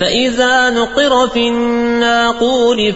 فإذا نقر في الناقور